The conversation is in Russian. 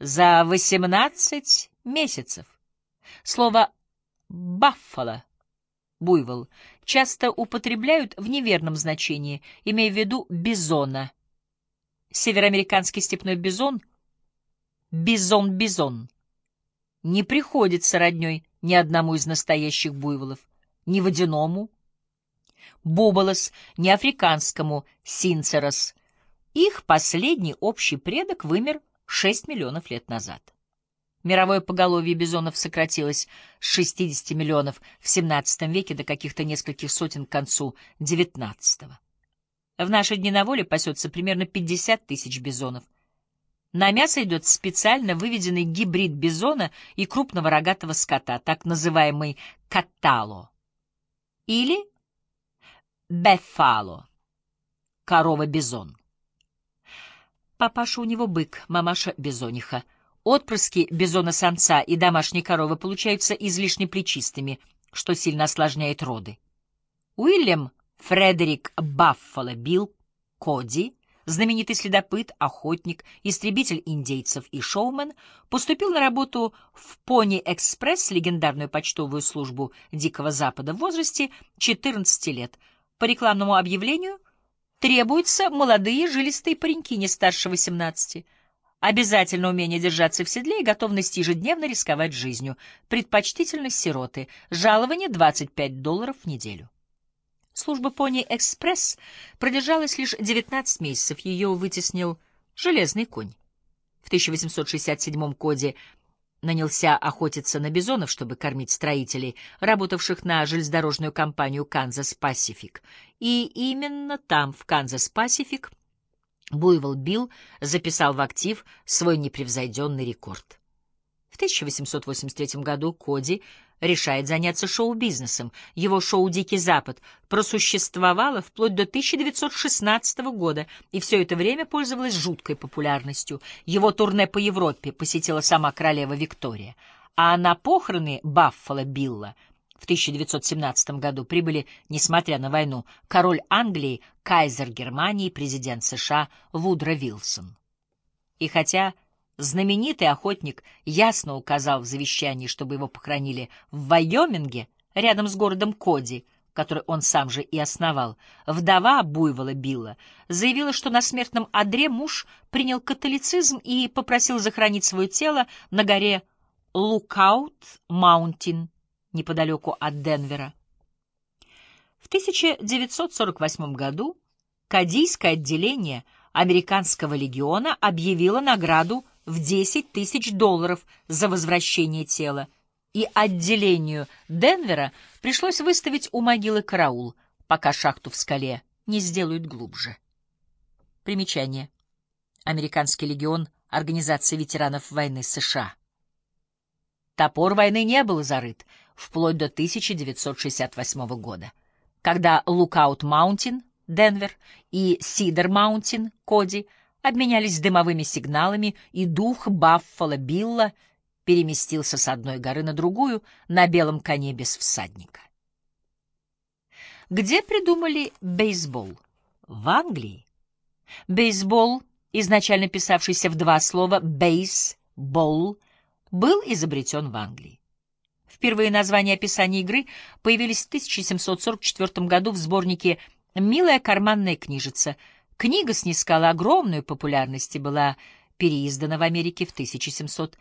за 18 месяцев. Слово «баффало» — буйвол — часто употребляют в неверном значении, имея в виду бизона. Североамериканский степной бизон — бизон-бизон — не приходится родней ни одному из настоящих буйволов, ни водяному, буболос, ни африканскому синцерос. Их последний общий предок вымер 6 миллионов лет назад. Мировое поголовье бизонов сократилось с 60 миллионов в XVII веке до каких-то нескольких сотен к концу XIX. В наши дни на воле пасется примерно 50 тысяч бизонов. На мясо идет специально выведенный гибрид бизона и крупного рогатого скота, так называемый катало, или бефало, корова-бизон. Папаша у него бык, мамаша — бизониха. Отпрыски бизона-самца и домашней коровы получаются излишне плечистыми, что сильно осложняет роды. Уильям Фредерик Баффало Билл Коди, знаменитый следопыт, охотник, истребитель индейцев и шоумен, поступил на работу в Пони-экспресс, легендарную почтовую службу Дикого Запада, в возрасте 14 лет. По рекламному объявлению — Требуются молодые жилистые пареньки не старше 18. Обязательно умение держаться в седле и готовность ежедневно рисковать жизнью. Предпочтительно сироты. Жалование 25 долларов в неделю. Служба «Пони Экспресс» продержалась лишь 19 месяцев. Ее вытеснил железный конь. В 1867 году нанялся охотиться на бизонов, чтобы кормить строителей, работавших на железнодорожную компанию «Канзас Пасифик». И именно там, в «Канзас Пасифик», Буйвол Билл записал в актив свой непревзойденный рекорд. В 1883 году Коди решает заняться шоу-бизнесом. Его шоу «Дикий Запад» просуществовало вплоть до 1916 года и все это время пользовалось жуткой популярностью. Его турне по Европе посетила сама королева Виктория, а на похороны Баффало Билла в 1917 году прибыли, несмотря на войну, король Англии, кайзер Германии, президент США Вудро Вилсон. И хотя Знаменитый охотник ясно указал в завещании, чтобы его похоронили в Вайоминге, рядом с городом Коди, который он сам же и основал. Вдова буйвола Билла заявила, что на смертном одре муж принял католицизм и попросил захоронить свое тело на горе Лукаут Маунтин, неподалеку от Денвера. В 1948 году Кадийское отделение Американского легиона объявило награду в 10 тысяч долларов за возвращение тела, и отделению Денвера пришлось выставить у могилы караул, пока шахту в скале не сделают глубже. Примечание. Американский легион — Организация ветеранов войны США. Топор войны не был зарыт вплоть до 1968 года, когда Лукаут Маунтин, Денвер, и Сидер Маунтин, Коди — обменялись дымовыми сигналами, и дух Баффала Билла переместился с одной горы на другую на белом коне без всадника. Где придумали бейсбол? В Англии. Бейсбол, изначально писавшийся в два слова «бейсбол», был изобретен в Англии. Впервые названия описания игры появились в 1744 году в сборнике «Милая карманная книжица», Книга снискала огромную популярность и была переиздана в Америке в 1700